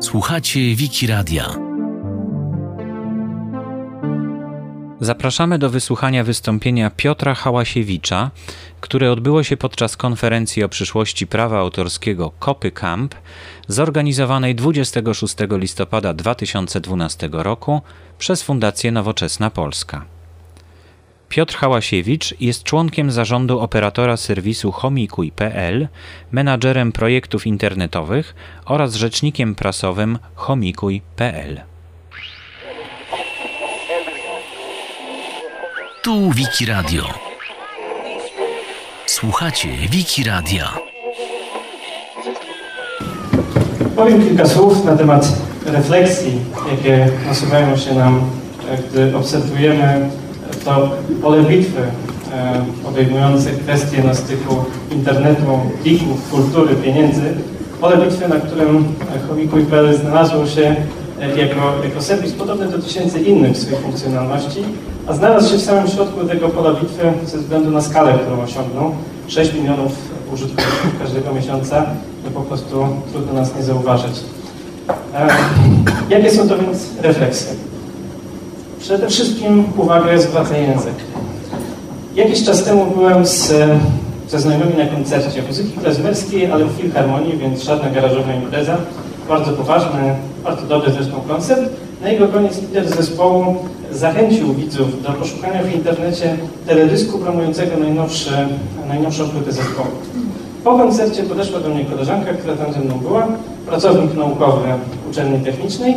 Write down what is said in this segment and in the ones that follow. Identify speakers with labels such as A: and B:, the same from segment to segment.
A: Słuchacie Wiki Radia.
B: Zapraszamy do wysłuchania wystąpienia Piotra Hałasiewicza, które odbyło się podczas konferencji o przyszłości prawa autorskiego Kopy Camp, zorganizowanej 26 listopada 2012 roku przez Fundację Nowoczesna Polska. Piotr Hałasiewicz jest członkiem zarządu operatora serwisu homikuj.pl, menadżerem projektów internetowych oraz rzecznikiem prasowym homikuj.pl.
A: Tu Wiki Radio. Słuchacie Wiki Radia.
C: Powiem kilka słów na temat refleksji, jakie nasuwają się nam, gdy obserwujemy to pole bitwy e, obejmujące kwestie na styku internetu, plików, kultury, pieniędzy. Pole bitwy, na którym Chomikuj.pl znalazło się e, jako, jako serwis podobny do tysięcy innych swojej funkcjonalności, a znalazł się w samym środku tego pola bitwy ze względu na skalę, którą osiągnął. 6 milionów użytkowników każdego miesiąca, to po prostu trudno nas nie zauważyć. E, jakie są to więc refleksje? Przede wszystkim uwagę zwraca język. Jakiś czas temu byłem z, ze znajomymi na koncercie muzyki klezmerskiej, ale w filharmonii, więc żadna garażowa impreza. Bardzo poważny, bardzo dobry zresztą koncert. Na jego koniec lider zespołu zachęcił widzów do poszukania w internecie teledysku promującego najnowsze, najnowszą płytę zespołu. Po koncercie podeszła do mnie koleżanka, która tam ze mną była, pracownik naukowy uczelni technicznej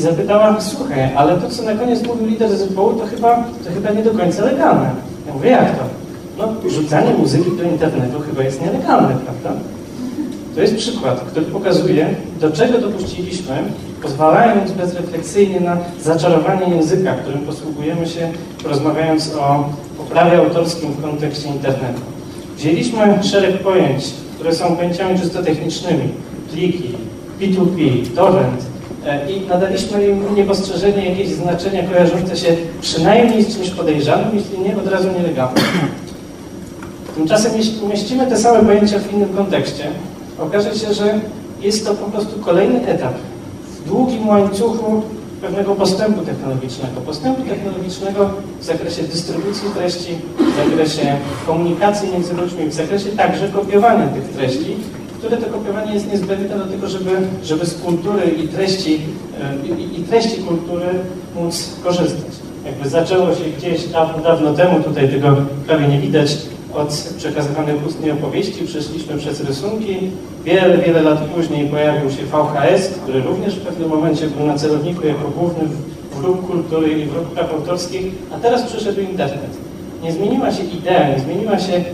C: i zapytała, słuchaj, ale to, co na koniec mówił lider zespołu, to chyba, to chyba nie do końca legalne. Ja mówię, jak to? No, rzucanie muzyki do internetu chyba jest nielegalne, prawda? To jest przykład, który pokazuje, do czego dopuściliśmy, pozwalając bezrefleksyjnie na zaczarowanie języka, którym posługujemy się, rozmawiając o, o prawie autorskim w kontekście internetu. Wzięliśmy szereg pojęć, które są pojęciami czysto technicznymi, pliki, P2P, torrent, i nadaliśmy im niepostrzeżenie jakieś znaczenia kojarzące się przynajmniej z czymś podejrzanym, jeśli nie od razu nielegalnym. Tymczasem jeśli umieścimy te same pojęcia w innym kontekście, okaże się, że jest to po prostu kolejny etap w długim łańcuchu pewnego postępu technologicznego. Postępu technologicznego w zakresie dystrybucji treści, w zakresie komunikacji między ludźmi, w zakresie także kopiowania tych treści które to kopiowanie jest niezbędne do tego, żeby, żeby z kultury i treści, e, i, i treści kultury móc korzystać. Jakby zaczęło się gdzieś dawno, dawno temu, tutaj tego prawie nie widać, od przekazywanych ustnie opowieści, przeszliśmy przez rysunki. Wiele, wiele lat później pojawił się VHS, który również w pewnym momencie był na celowniku jako główny wróg kultury i wróg praw autorskich, a teraz przyszedł internet. Nie zmieniła się idea, nie zmieniła się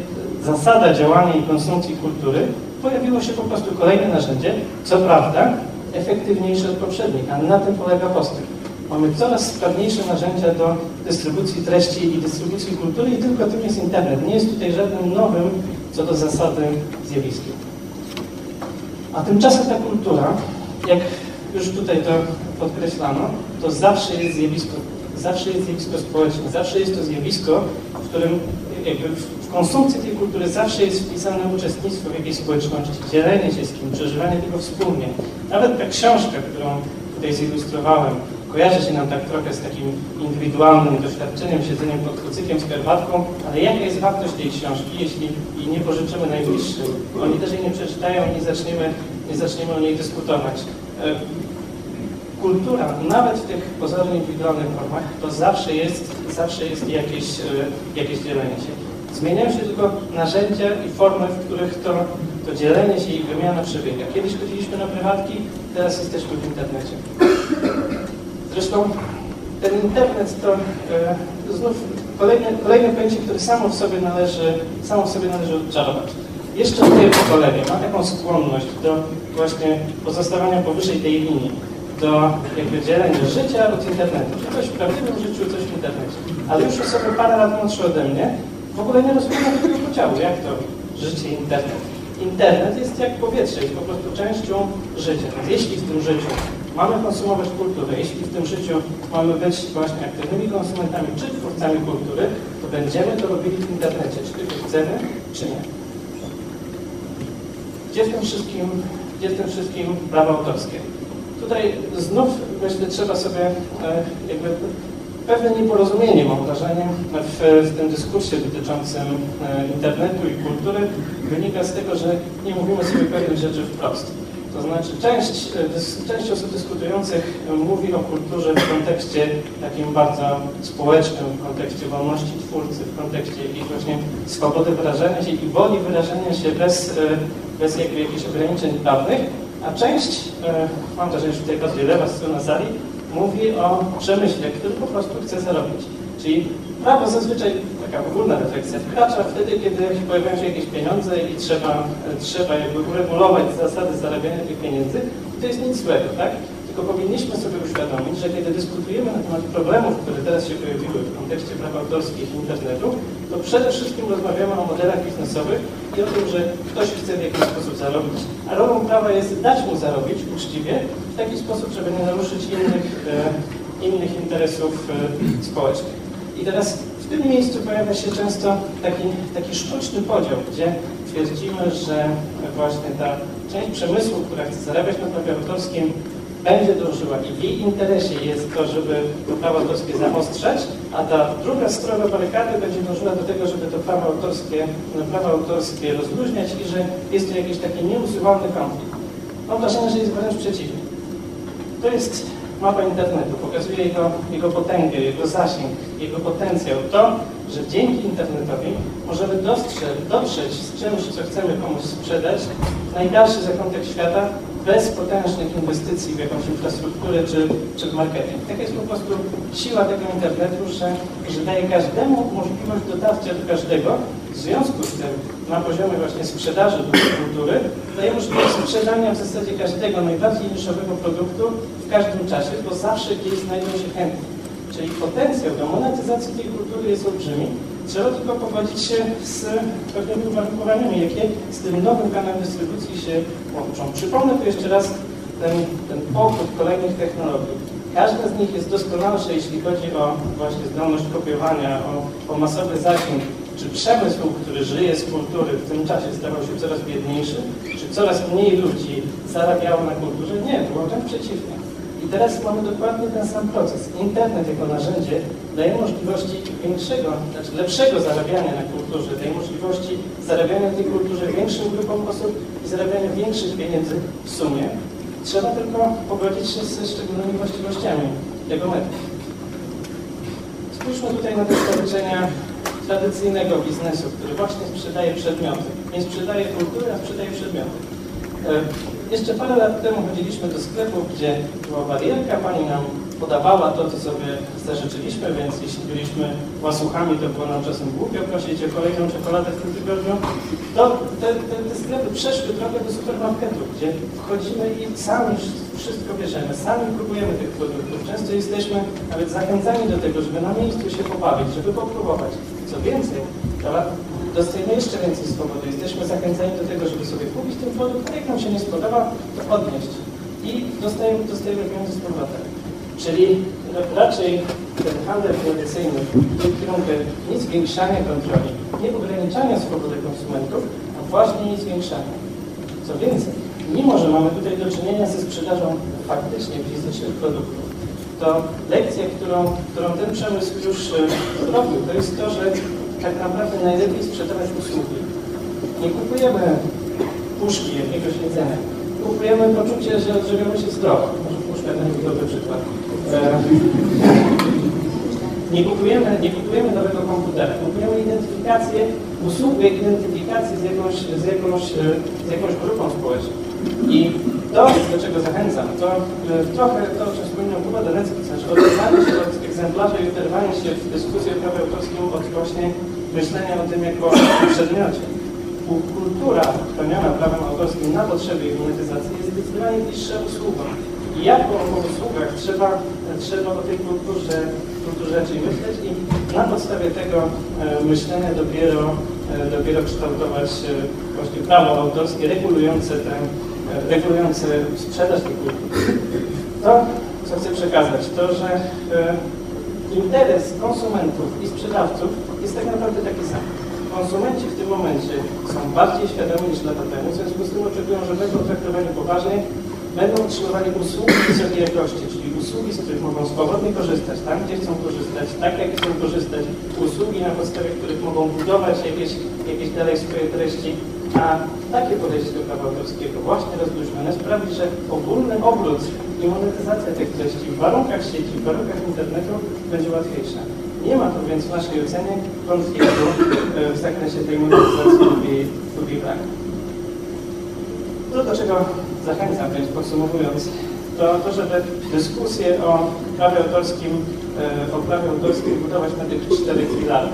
C: zasada działania i konsumpcji kultury, pojawiło się po prostu kolejne narzędzie, co prawda efektywniejsze od poprzednich, ale na tym polega postęp. Mamy coraz sprawniejsze narzędzia do dystrybucji treści i dystrybucji kultury i tylko tym jest internet. Nie jest tutaj żadnym nowym co do zasady zjawiskiem. A tymczasem ta kultura, jak już tutaj to podkreślano, to zawsze jest zjawisko, zawsze jest zjawisko społeczne, zawsze jest to zjawisko, w którym jakby w konsumpcji tej kultury zawsze jest wpisane uczestnictwo w jakiejś społeczności, dzielenie się z kim, przeżywanie tego wspólnie. Nawet ta książka, którą tutaj zilustrowałem, kojarzy się nam tak trochę z takim indywidualnym doświadczeniem, siedzeniem pod kucykiem z herbatką, ale jaka jest wartość tej książki, jeśli jej nie pożyczymy najbliższym? Oni też jej nie przeczytają i nie zaczniemy, nie zaczniemy o niej dyskutować. E, kultura, nawet w tych pozornie indywidualnych formach, to zawsze jest, zawsze jest jakieś, e, jakieś dzielenie się. Zmieniają się tylko narzędzia i formy, w których to, to dzielenie się i wymiana przebiega. Kiedyś chodziliśmy na prywatki, teraz jesteśmy w internecie. Zresztą ten internet to e, znów kolejne, kolejne pojęcie, które samo w sobie należy, samo w sobie należy odczarować. Jeszcze moje pokolenie ma taką skłonność do właśnie pozostawania powyżej tej linii do jakby dzielenia życia od internetu. Coś w prawdziwym życiu, coś w internecie. Ale już osoby parę lat młodsze ode mnie w ogóle nie rozumieją tego podziału. Jak to życie internet? Internet jest jak powietrze, jest po prostu częścią życia. Więc jeśli w tym życiu mamy konsumować kulturę, jeśli w tym życiu mamy być właśnie aktywnymi konsumentami czy twórcami kultury, to będziemy to robili w internecie, czy tylko chcemy, czy nie. Gdzie w tym wszystkim gdzie w tym wszystkim prawa autorskie. Tutaj znów myślę trzeba sobie e, jakby pewne nieporozumienie, mam wrażenie, w, w tym dyskursie dotyczącym e, internetu i kultury wynika z tego, że nie mówimy sobie pewnych rzeczy wprost. To znaczy część, e, część osób dyskutujących mówi o kulturze w kontekście takim bardzo społecznym, w kontekście wolności twórcy, w kontekście jakiejś właśnie swobody wyrażania się i woli wyrażania się bez, bez jakby jakichś ograniczeń prawnych, a część, mam wrażenie, że tutaj bardziej lewa strona sali, mówi o przemyśle, który po prostu chce zarobić. Czyli prawo zazwyczaj, taka ogólna refleksja, wkracza wtedy, kiedy pojawiają się jakieś pieniądze i trzeba, trzeba jakby uregulować zasady zarabiania tych pieniędzy. To jest nic złego, tak? Tylko powinniśmy sobie uświadomić, że kiedy dyskutujemy na temat problemów, które teraz się pojawiły w kontekście praw autorskich i internetu, to przede wszystkim rozmawiamy o modelach biznesowych i o tym, że ktoś chce w jakiś sposób zarobić, a rolą prawa jest dać mu zarobić uczciwie, w taki sposób, żeby nie naruszyć innych, e, innych interesów e, społecznych. I teraz w tym miejscu pojawia się często taki, taki sztuczny podział, gdzie twierdzimy, że właśnie ta część przemysłu, która chce zarabiać na prawie autorskim, będzie dążyła i w jej interesie jest to, żeby prawo autorskie zaostrzać, a ta druga strona barykady będzie dążyła do tego, żeby to prawo autorskie, prawo autorskie rozluźniać i że jest to jakiś taki nieusuwalny konflikt. Mam wrażenie, że jest wręcz przeciwnie. To jest mapa internetu, pokazuje jego, jego potęgę, jego zasięg, jego potencjał. To, że dzięki internetowi możemy dostrzec, dotrzeć z czymś, co chcemy komuś sprzedać w najdarszy zakątek świata bez potężnych inwestycji w jakąś infrastrukturę czy, czy w marketing. Taka jest po prostu siła tego internetu, że, że daje każdemu możliwość dotarcia do każdego. W związku z tym na poziomie właśnie sprzedaży kultury daje możliwość sprzedania w zasadzie każdego najbardziej niszowego produktu w każdym czasie, bo zawsze gdzieś znajdą się chętni. Czyli potencjał do monetyzacji tej kultury jest olbrzymi. Trzeba tylko pogodzić się z pewnymi uwarunkowaniami, jakie z tym nowym kanałem dystrybucji się łączą. Przypomnę tu jeszcze raz ten, ten pochód kolejnych technologii. Każda z nich jest doskonalsza, jeśli chodzi o właśnie zdolność kopiowania, o, o masowy zasięg, czy przemysł, który żyje z kultury w tym czasie stawał się coraz biedniejszy, czy coraz mniej ludzi zarabiało na kulturze? Nie, było wręcz przeciwnie. I teraz mamy dokładnie ten sam proces. Internet jako narzędzie daje możliwości większego, znaczy lepszego zarabiania na kulturze, daje możliwości zarabiania w tej kulturze większym grupom osób i zarabiania większych pieniędzy w sumie. Trzeba tylko pogodzić się ze szczególnymi właściwościami tego metodu. Spójrzmy tutaj na spojrzenia tradycyjnego biznesu, który właśnie sprzedaje przedmioty. Nie sprzedaje kultury, a sprzedaje przedmioty. E, jeszcze parę lat temu chodziliśmy do sklepu, gdzie była barierka, pani nam podawała to, co sobie zażyczyliśmy, więc jeśli byliśmy łasuchami, to było nam czasem głupio prosić o kolejną czekoladę w tym tygodniu. To te, te, te sklepy przeszły trochę do supermarketu, gdzie wchodzimy i sami wszystko bierzemy, sami próbujemy tych produktów. Często jesteśmy nawet zachęcani do tego, żeby na miejscu się pobawić, żeby popróbować. Co więcej, dostajemy jeszcze więcej swobody. Jesteśmy zachęcani do tego, żeby sobie kupić ten produkt, a jak nam się nie spodoba, to odnieść. I dostajemy, dostajemy pieniądze z powrotem. Czyli raczej ten handel tradycyjny idzie w kierunku nie zwiększania kontroli, nie ograniczania swobody konsumentów, a właśnie nie zwiększania. Co więcej, mimo że mamy tutaj do czynienia ze sprzedażą faktycznie fizycznych produktów, to lekcja, którą, którą ten przemysł już e, zrobił, to jest to, że tak naprawdę najlepiej sprzedawać usługi. Nie kupujemy puszki jakiegoś jedzenia. Kupujemy poczucie, że odżywiamy się zdrowo. Może puszka to dobry przykład. E, nie kupujemy, nie kupujemy nowego komputera. Kupujemy identyfikację, usługę identyfikacji z jakąś, z jakąś, z jakąś grupą społeczną. I to, do czego zachęcam, to e, trochę to, o czym Kuba Denecki, znaczy się od egzemplarza i oderwanie się w dyskusji o prawie autorskim od właśnie myślenia o tym jako przedmiocie. Kultura spełniona prawem autorskim na potrzeby jej monetyzacji jest zdecydowanie bliższa usługom. I jako o usługach trzeba, trzeba o tej kulturze, kulturze raczej myśleć i na podstawie tego e, myślenia dopiero, e, dopiero kształtować e, właśnie prawo autorskie regulujące, ten, regulujące sprzedaż tej kultury. To, co chcę przekazać, to, że interes konsumentów i sprzedawców jest tak naprawdę taki sam. konsumenci w tym momencie są bardziej świadomi niż lata temu, w związku z tym oczekują, że będą traktowani poważnie, będą otrzymywali usługi wysokiej jakości, czyli usługi, z których mogą swobodnie korzystać, tam gdzie chcą korzystać, tak jak chcą korzystać, usługi na podstawie których mogą budować jakieś, jakieś dalej swoje treści, a takie podejście do prawa autorskiego właśnie rozluźnione sprawi, że ogólny obrót i monetyzacja tych treści w warunkach sieci, w warunkach internetu będzie łatwiejsza. Nie ma tu więc w naszej ocenie konfliktu e, w zakresie tej monetyzacji lub jej, braku. To, do czego zachęcam, więc podsumowując, to to, żeby dyskusję o prawie autorskim, e, o prawie autorskim budować na tych czterech filarach.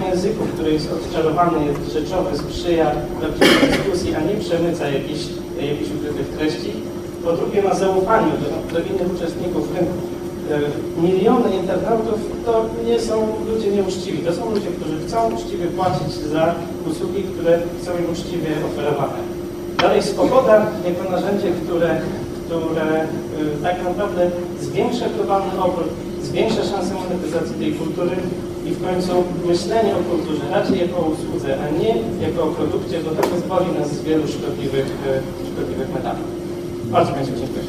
C: Na języku, który jest odczarowany, jest rzeczowy, sprzyja prawdziwej dyskusji, a nie przemyca jakichś, jakichś ukrytych treści. Po drugie na zaufaniu do, do innych uczestników rynku. E, Miliony internautów to nie są ludzie nieuczciwi, to są ludzie, którzy chcą uczciwie płacić za usługi, które są im uczciwie oferowane. Dalej swoboda jako narzędzie, które, które y, tak naprawdę zwiększa globalny obrót, zwiększa szanse monetyzacji tej kultury i w końcu myślenie o kulturze raczej jako o usłudze, a nie jako o produkcie, bo to pozwoli nas z wielu szkodliwych, y, szkodliwych metafor. Bardzo Państwu dziękuję.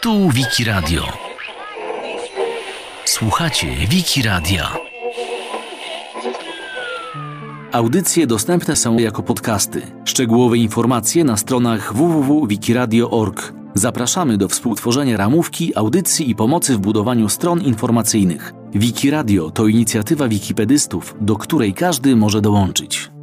A: Tu Wiki Radio. Słuchacie Wiki Radia. Audycje dostępne są jako podcasty. Szczegółowe informacje na stronach www.wikiradio.org. Zapraszamy do współtworzenia ramówki, audycji i pomocy w budowaniu stron informacyjnych. Wiki Radio to inicjatywa wikipedystów, do której każdy może dołączyć.